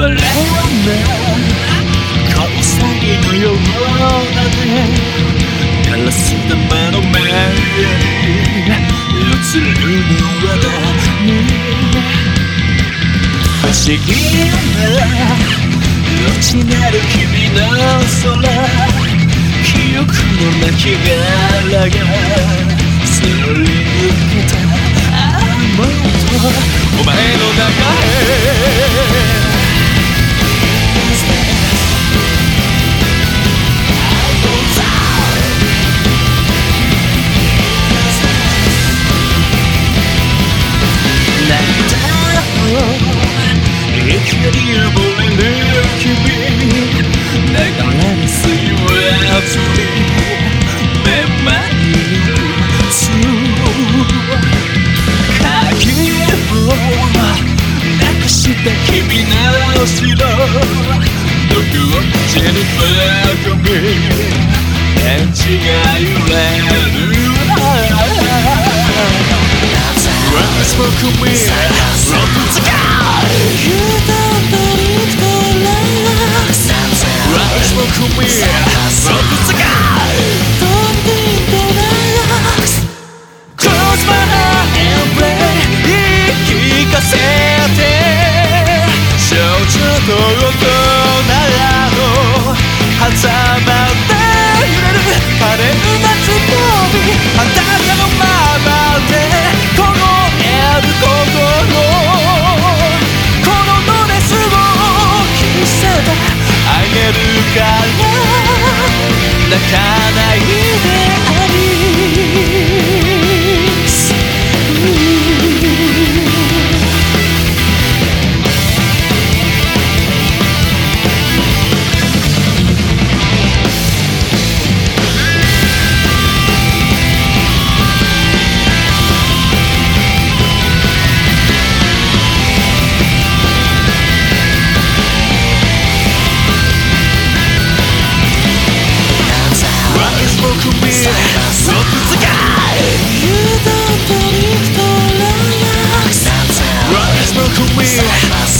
はね小ウサギのようだねガラス玉の目に映るのは何不思議な落ちなる君の空記憶の亡きががすり抜けたああもっとお前 smoke me, rock the sky. 女の大人の狭間で揺れる晴れる。夏っぽい裸のままで凍える。心このドレスを着せてあげる。から泣かない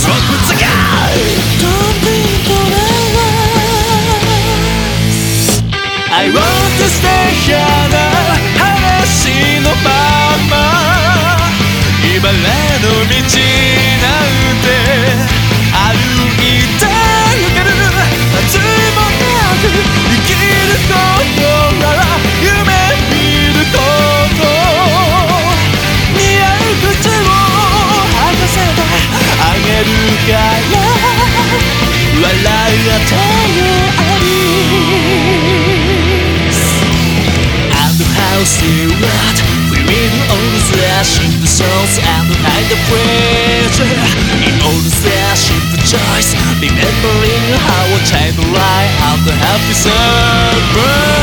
Rock with the session the souls and the night the bridge In all the session the choice Remembering how a time lie of the happy server